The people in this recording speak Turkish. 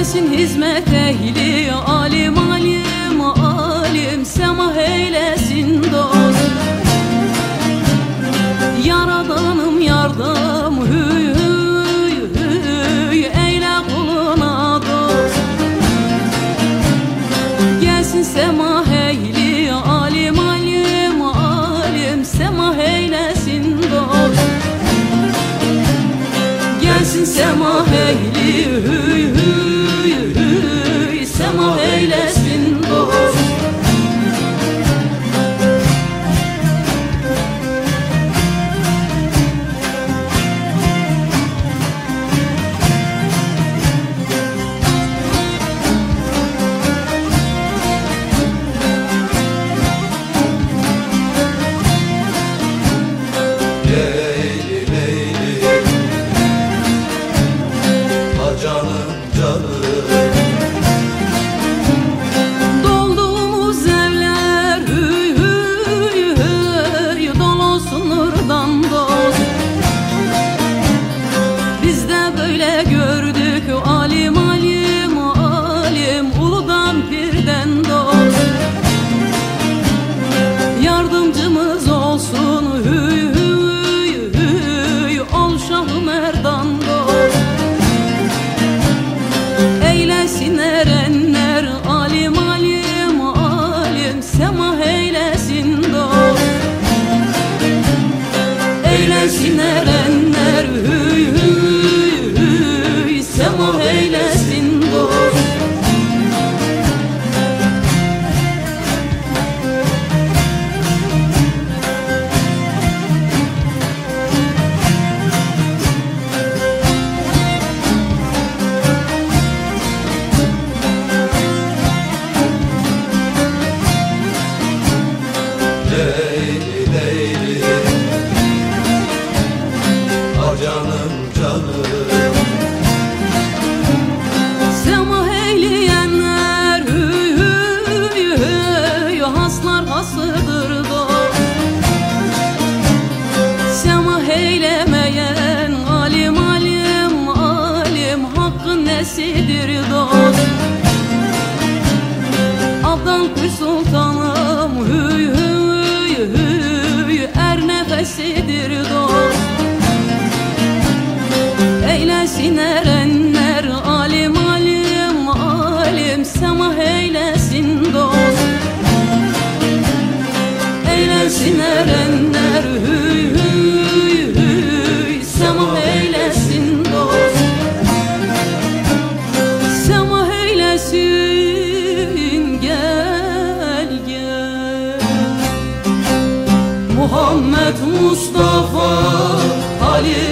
eylesin hizmet ehli alim alim alim. Semah eylesin dost. Yaradanım yardım hüy hüy hüy. Eyle kuluna dost. Gelsin semah ehli alim alim alim. Semah eylesin dost. Gelsin semah ehli hüy yalan imaginarás. canım canım. Sema eyleyenler hü hü hü haslar hasıdır da. Sema eylemeyen alim alim alim hakkın nesidir dost Abdan kuy sultanı Mustafa Ali